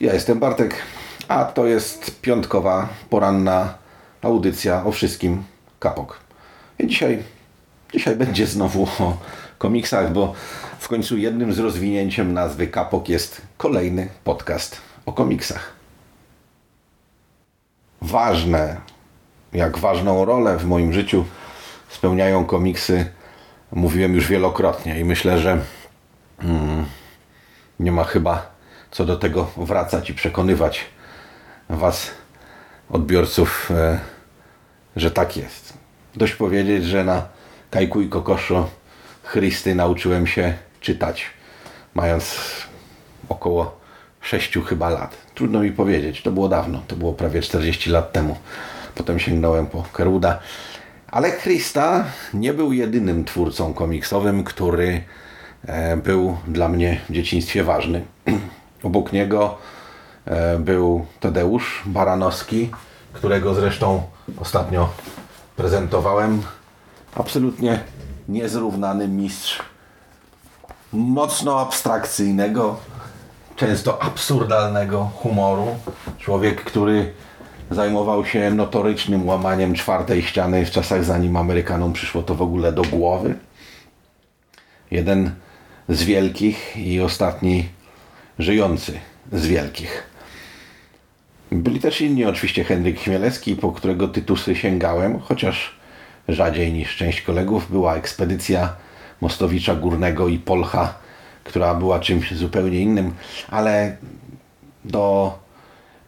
Ja jestem Bartek, a to jest piątkowa, poranna audycja o wszystkim Kapok. I dzisiaj, dzisiaj będzie znowu o komiksach, bo w końcu jednym z rozwinięciem nazwy Kapok jest kolejny podcast o komiksach. Ważne, jak ważną rolę w moim życiu spełniają komiksy, mówiłem już wielokrotnie i myślę, że mm, nie ma chyba co do tego wracać i przekonywać Was, odbiorców, e, że tak jest. Dość powiedzieć, że na Kajku i Kokoszo Chrysty nauczyłem się czytać, mając około 6 chyba lat. Trudno mi powiedzieć, to było dawno, to było prawie 40 lat temu. Potem sięgnąłem po Keruda. Ale Krista nie był jedynym twórcą komiksowym, który e, był dla mnie w dzieciństwie ważny. Obok niego e, był Tadeusz Baranowski, którego zresztą ostatnio prezentowałem. Absolutnie niezrównany mistrz mocno abstrakcyjnego, często absurdalnego humoru. Człowiek, który zajmował się notorycznym łamaniem czwartej ściany w czasach zanim Amerykanom przyszło to w ogóle do głowy. Jeden z wielkich i ostatni żyjący z wielkich. Byli też inni, oczywiście Henryk Chmielewski, po którego tytusy sięgałem, chociaż rzadziej niż część kolegów. Była ekspedycja Mostowicza Górnego i Polcha, która była czymś zupełnie innym, ale do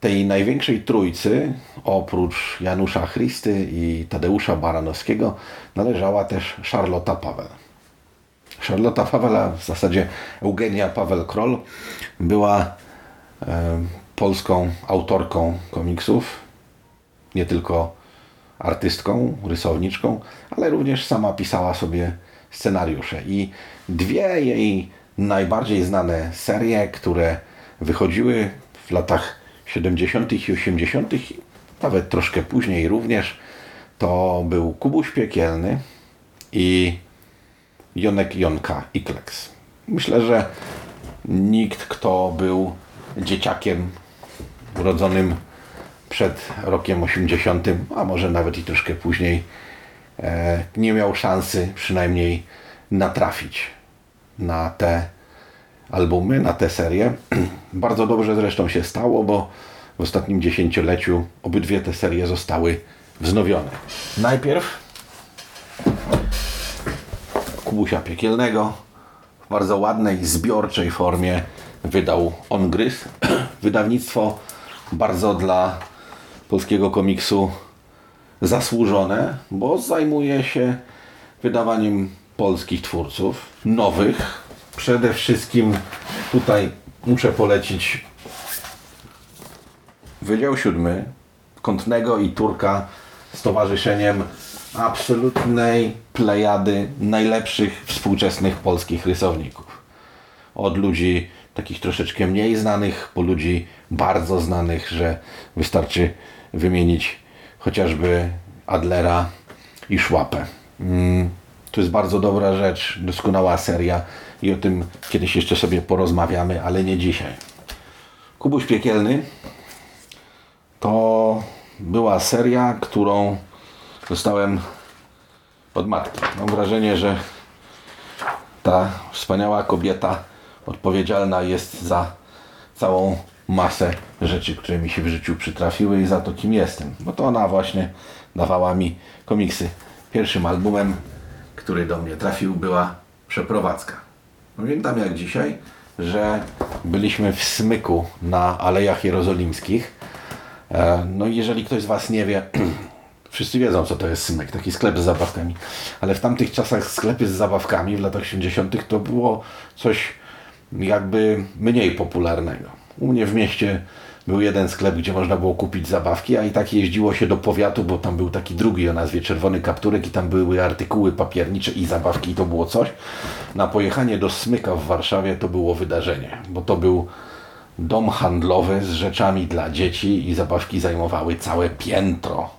tej największej trójcy, oprócz Janusza Chrysty i Tadeusza Baranowskiego, należała też Charlotta Paweł. Charlotta Pawela, w zasadzie Eugenia Paweł-Kroll, była e, polską autorką komiksów, nie tylko artystką, rysowniczką, ale również sama pisała sobie scenariusze. I dwie jej najbardziej znane serie, które wychodziły w latach 70. i 80., nawet troszkę później również, to był Kubuś Piekielny i Jonek Jonka i. Myślę, że nikt, kto był dzieciakiem urodzonym przed rokiem 80, a może nawet i troszkę później, e, nie miał szansy przynajmniej natrafić na te albumy, na tę serię. Bardzo dobrze zresztą się stało, bo w ostatnim dziesięcioleciu obydwie te serie zostały wznowione. Najpierw Kubusia Piekielnego w bardzo ładnej, zbiorczej formie wydał On Gryz. Wydawnictwo bardzo dla polskiego komiksu zasłużone, bo zajmuje się wydawaniem polskich twórców, nowych. Przede wszystkim tutaj muszę polecić Wydział Siódmy Kątnego i Turka z towarzyszeniem absolutnej plejady najlepszych współczesnych polskich rysowników. Od ludzi takich troszeczkę mniej znanych, po ludzi bardzo znanych, że wystarczy wymienić chociażby Adlera i Szłapę. Mm, to jest bardzo dobra rzecz, doskonała seria i o tym kiedyś jeszcze sobie porozmawiamy, ale nie dzisiaj. Kubuś Piekielny to była seria, którą dostałem od matki. Mam wrażenie, że ta wspaniała kobieta odpowiedzialna jest za całą masę rzeczy, które mi się w życiu przytrafiły i za to, kim jestem. Bo to ona właśnie dawała mi komiksy. Pierwszym albumem, który do mnie trafił, była Przeprowadzka. Pamiętam jak dzisiaj, że byliśmy w Smyku na Alejach Jerozolimskich. E, No i jeżeli ktoś z Was nie wie, wszyscy wiedzą co to jest Smyk, taki sklep z zabawkami. Ale w tamtych czasach sklepy z zabawkami w latach 80. to było coś jakby mniej popularnego. U mnie w mieście był jeden sklep, gdzie można było kupić zabawki, a i tak jeździło się do powiatu, bo tam był taki drugi o nazwie Czerwony Kapturek i tam były artykuły papiernicze i zabawki i to było coś. Na pojechanie do Smyka w Warszawie to było wydarzenie, bo to był dom handlowy z rzeczami dla dzieci i zabawki zajmowały całe piętro.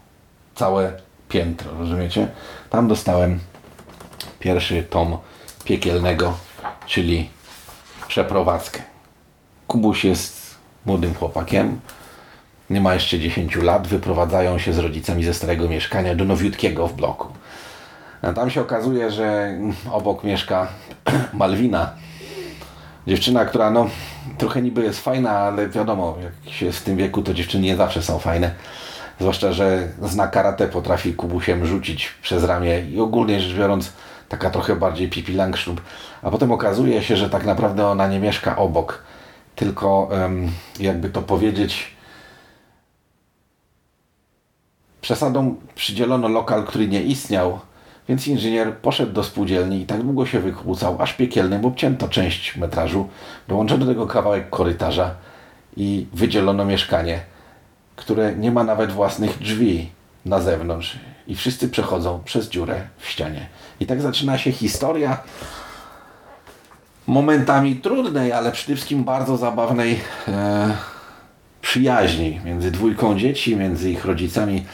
Całe piętro, rozumiecie? Tam dostałem pierwszy tom piekielnego, czyli przeprowadzkę. Kubuś jest młodym chłopakiem, nie ma jeszcze 10 lat, wyprowadzają się z rodzicami ze starego mieszkania do nowiutkiego w bloku. A tam się okazuje, że obok mieszka Malwina, dziewczyna, która no trochę niby jest fajna, ale wiadomo, jak się jest w tym wieku, to dziewczyny nie zawsze są fajne. Zwłaszcza, że zna karate, potrafi kubusiem rzucić przez ramię i ogólnie rzecz biorąc taka trochę bardziej pipi. A potem okazuje się, że tak naprawdę ona nie mieszka obok, tylko jakby to powiedzieć przesadą przydzielono lokal, który nie istniał, więc inżynier poszedł do spółdzielni i tak długo się wykłócał, aż piekielnym obcięto część metrażu, dołączono do tego kawałek korytarza i wydzielono mieszkanie, które nie ma nawet własnych drzwi na zewnątrz i wszyscy przechodzą przez dziurę w ścianie. I tak zaczyna się historia momentami trudnej, ale przede wszystkim bardzo zabawnej e, przyjaźni między dwójką dzieci, między ich rodzicami.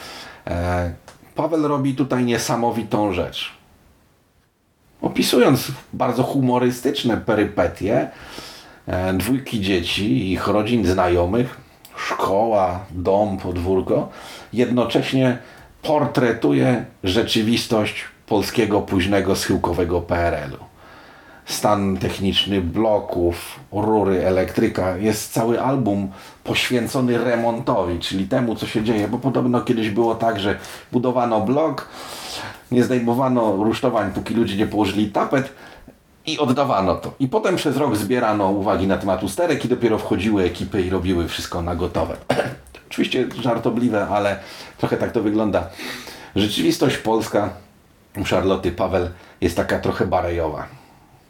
E, Paweł robi tutaj niesamowitą rzecz. Opisując bardzo humorystyczne perypetie e, dwójki dzieci, ich rodzin, znajomych, szkoła, dom, podwórko, jednocześnie portretuje rzeczywistość polskiego późnego schyłkowego PRL-u stan techniczny bloków, rury, elektryka. Jest cały album poświęcony remontowi, czyli temu, co się dzieje, bo podobno kiedyś było tak, że budowano blok, nie zdejmowano rusztowań, póki ludzie nie położyli tapet i oddawano to. I potem przez rok zbierano uwagi na temat usterek i dopiero wchodziły ekipy i robiły wszystko na gotowe. Oczywiście żartobliwe, ale trochę tak to wygląda. Rzeczywistość polska u Charloty Paweł jest taka trochę barejowa.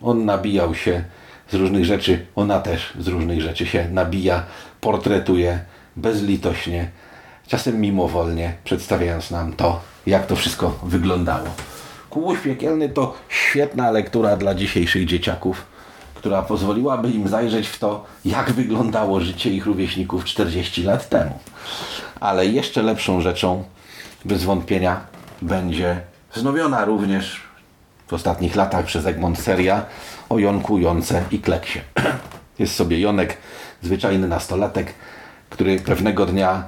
On nabijał się z różnych rzeczy, ona też z różnych rzeczy się nabija, portretuje bezlitośnie, czasem mimowolnie, przedstawiając nam to, jak to wszystko wyglądało. Kubuś Piekielny to świetna lektura dla dzisiejszych dzieciaków, która pozwoliłaby im zajrzeć w to, jak wyglądało życie ich rówieśników 40 lat temu. Ale jeszcze lepszą rzeczą, bez wątpienia, będzie wznowiona również w ostatnich latach przez Egmont seria o Jonku, Jonce i Kleksie. Jest sobie Jonek, zwyczajny nastolatek, który pewnego dnia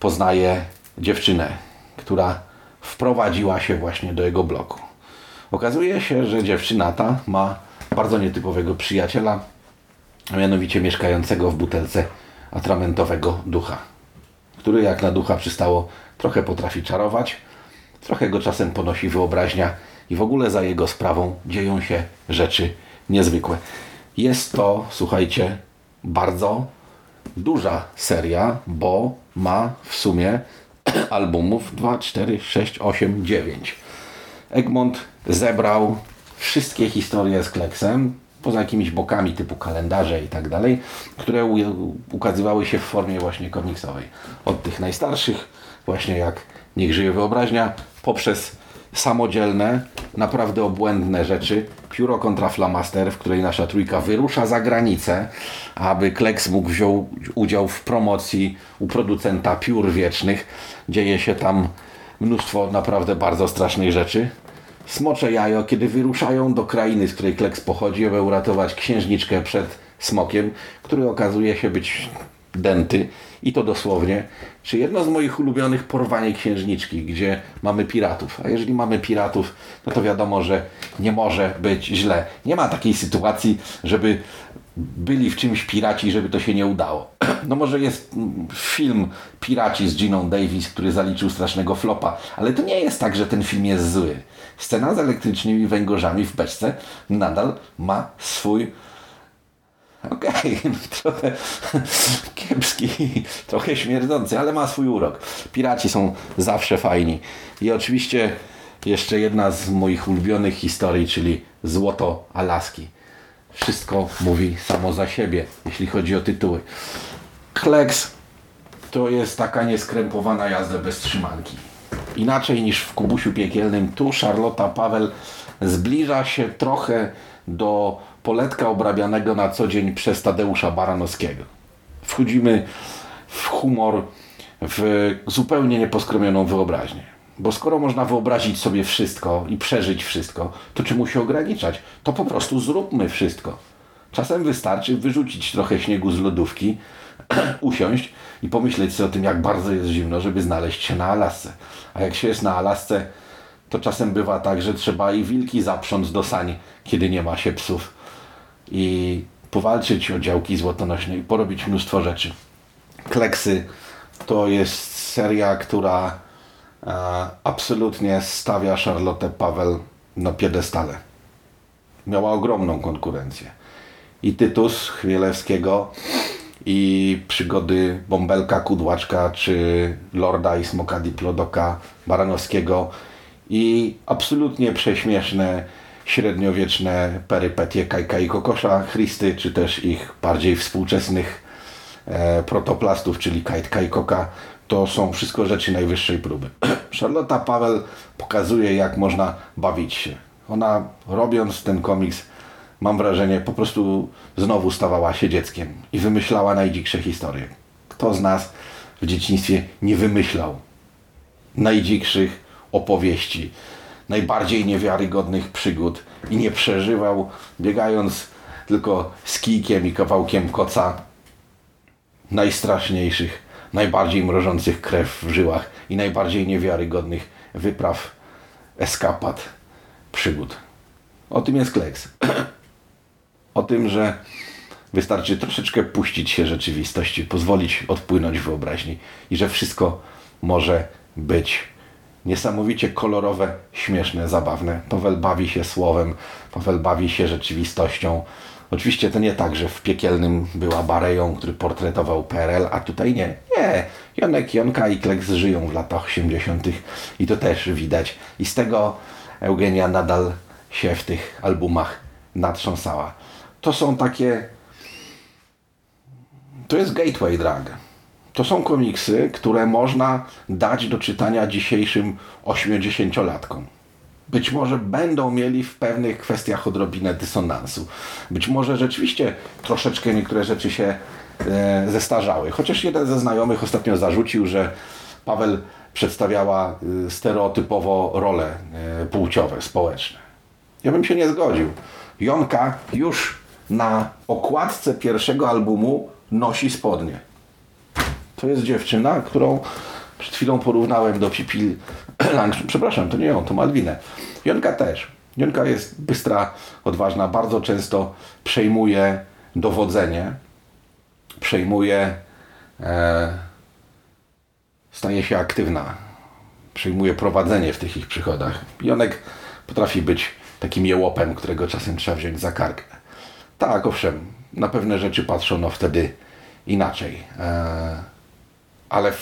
poznaje dziewczynę, która wprowadziła się właśnie do jego bloku. Okazuje się, że dziewczyna ta ma bardzo nietypowego przyjaciela, a mianowicie mieszkającego w butelce atramentowego ducha, który jak na ducha przystało trochę potrafi czarować, trochę go czasem ponosi wyobraźnia i w ogóle za jego sprawą dzieją się rzeczy niezwykłe. Jest to, słuchajcie, bardzo duża seria, bo ma w sumie albumów 2, 4, 6, 8, 9. Egmont zebrał wszystkie historie z Kleksem, poza jakimiś bokami typu kalendarze i tak dalej, które ukazywały się w formie właśnie komiksowej. Od tych najstarszych, właśnie jak Niech żyje wyobraźnia, poprzez samodzielne, naprawdę obłędne rzeczy. Pióro kontra Flamaster, w której nasza trójka wyrusza za granicę, aby Kleks mógł wziął udział w promocji u producenta piór wiecznych. Dzieje się tam mnóstwo naprawdę bardzo strasznych rzeczy. Smocze jajo, kiedy wyruszają do krainy, z której Kleks pochodzi, aby uratować księżniczkę przed smokiem, który okazuje się być denty i to dosłownie, czy jedno z moich ulubionych porwanie księżniczki, gdzie mamy piratów. A jeżeli mamy piratów, no to wiadomo, że nie może być źle. Nie ma takiej sytuacji, żeby byli w czymś piraci, żeby to się nie udało. No może jest mm, film Piraci z Giną Davis, który zaliczył strasznego flopa, ale to nie jest tak, że ten film jest zły. Scena z elektrycznymi węgorzami w beczce nadal ma swój Okej, trochę kiepski, trochę śmierdzący, ale ma swój urok. Piraci są zawsze fajni. I oczywiście jeszcze jedna z moich ulubionych historii, czyli Złoto Alaski. wszystko mówi samo za siebie, jeśli chodzi o tytuły. Kleks to jest taka nieskrępowana jazda bez trzymanki. Inaczej niż w Kubusiu Piekielnym, tu Charlotta Paweł zbliża się trochę do poletka obrabianego na co dzień przez Tadeusza Baranowskiego. Wchodzimy w humor, w zupełnie nieposkromioną wyobraźnię. Bo skoro można wyobrazić sobie wszystko i przeżyć wszystko, to czemu się ograniczać? To po prostu zróbmy wszystko. Czasem wystarczy wyrzucić trochę śniegu z lodówki, usiąść i pomyśleć sobie o tym, jak bardzo jest zimno, żeby znaleźć się na Alasce. A jak się jest na Alasce, to czasem bywa tak, że trzeba i wilki zaprząc do sań, kiedy nie ma się psów. I powalczyć o działki złotonośne i porobić mnóstwo rzeczy. Kleksy to jest seria, która e, absolutnie stawia Charlotte Paweł na piedestale. Miała ogromną konkurencję. I Tytus Chmielewskiego, i przygody Bąbelka Kudłaczka, czy Lorda i Smoka Diplodoka Baranowskiego i absolutnie prześmieszne średniowieczne perypetie Kajka i Kokosza Christy, czy też ich bardziej współczesnych e, protoplastów, czyli Kajtka i Koka, to są wszystko rzeczy najwyższej próby. Charlotta Paweł pokazuje, jak można bawić się. Ona robiąc ten komiks, mam wrażenie, po prostu znowu stawała się dzieckiem i wymyślała najdziksze historie. Kto z nas w dzieciństwie nie wymyślał najdzikszych opowieści, najbardziej niewiarygodnych przygód i nie przeżywał, biegając tylko z kijkiem i kawałkiem koca, najstraszniejszych, najbardziej mrożących krew w żyłach i najbardziej niewiarygodnych wypraw, eskapad, przygód. O tym jest Kleks. o tym, że wystarczy troszeczkę puścić się rzeczywistości, pozwolić odpłynąć wyobraźni i że wszystko może być niesamowicie kolorowe, śmieszne, zabawne. Paweł bawi się słowem, Paweł bawi się rzeczywistością. Oczywiście to nie tak, że w piekielnym była Bareją, który portretował PRL, a tutaj nie. Nie. Jonek, Jonka i Kleks żyją w latach 80. i to też widać. I z tego Eugenia nadal się w tych albumach natrząsała. To są takie... To jest gateway drag. To są komiksy, które można dać do czytania dzisiejszym 80-latkom. Być może będą mieli w pewnych kwestiach odrobinę dysonansu. Być może rzeczywiście troszeczkę niektóre rzeczy się e, zestarzały. Chociaż jeden ze znajomych ostatnio zarzucił, że Paweł przedstawiała e, stereotypowo role e, płciowe, społeczne. Ja bym się nie zgodził. Jonka już na okładce pierwszego albumu nosi spodnie. To jest dziewczyna, którą przed chwilą porównałem do Pipi Langström. Przepraszam, to nie ją, to Malwinę. Jonka też. Jonka jest bystra, odważna, bardzo często przejmuje dowodzenie, przejmuje, e, staje się aktywna, przejmuje prowadzenie w tych ich przychodach. Jonek potrafi być takim jełopem, którego czasem trzeba wziąć za karkę. Tak, owszem, na pewne rzeczy patrzono wtedy inaczej. E, ale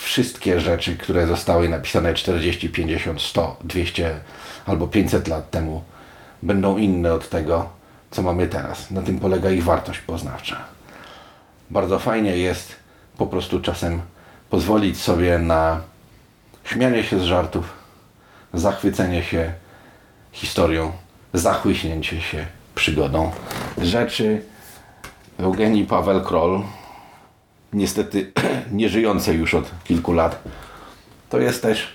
wszystkie rzeczy, które zostały napisane 40, 50, 100, 200 albo 500 lat temu, będą inne od tego, co mamy teraz. Na tym polega ich wartość poznawcza. Bardzo fajnie jest po prostu czasem pozwolić sobie na śmianie się z żartów, zachwycenie się historią, zachłyśnięcie się przygodą. Rzeczy Eugenii Paweł Kroll, niestety nieżyjącej już od kilku lat, to jest też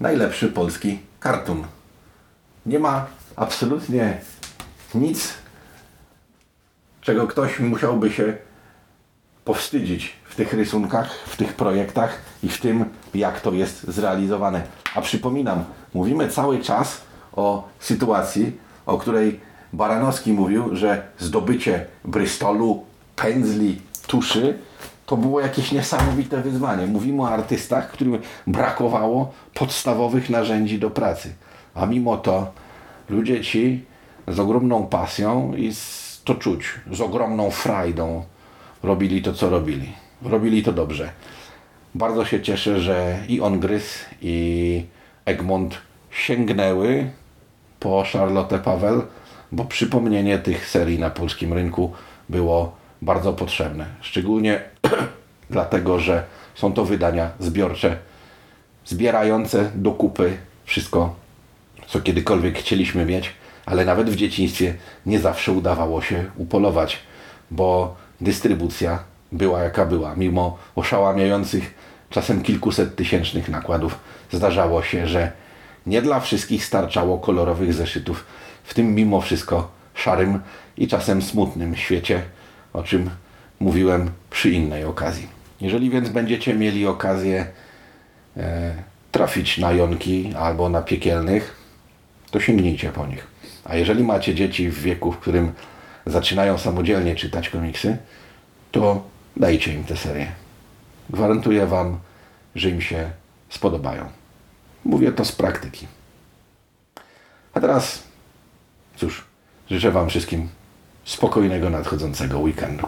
najlepszy polski kartun. Nie ma absolutnie nic, czego ktoś musiałby się powstydzić w tych rysunkach, w tych projektach i w tym, jak to jest zrealizowane. A przypominam, mówimy cały czas o sytuacji, o której Baranowski mówił, że zdobycie Bristolu, pędzli, tuszy to było jakieś niesamowite wyzwanie. Mówimy o artystach, którym brakowało podstawowych narzędzi do pracy. A mimo to ludzie ci z ogromną pasją i z, to czuć, z ogromną frajdą robili to, co robili. Robili to dobrze. Bardzo się cieszę, że i Ongrys, i Egmont sięgnęły po Charlotte Paweł, bo przypomnienie tych serii na polskim rynku było bardzo potrzebne. Szczególnie dlatego, że są to wydania zbiorcze, zbierające do kupy wszystko, co kiedykolwiek chcieliśmy mieć, ale nawet w dzieciństwie nie zawsze udawało się upolować, bo dystrybucja była jaka była. Mimo oszałamiających, czasem kilkuset tysięcznych nakładów, zdarzało się, że nie dla wszystkich starczało kolorowych zeszytów w tym mimo wszystko szarym i czasem smutnym świecie, o czym mówiłem przy innej okazji. Jeżeli więc będziecie mieli okazję e, trafić na Jonki albo na piekielnych, to sięgnijcie po nich. A jeżeli macie dzieci w wieku, w którym zaczynają samodzielnie czytać komiksy, to dajcie im tę serię. Gwarantuję Wam, że im się spodobają. Mówię to z praktyki. A teraz, cóż, życzę Wam wszystkim spokojnego nadchodzącego weekendu.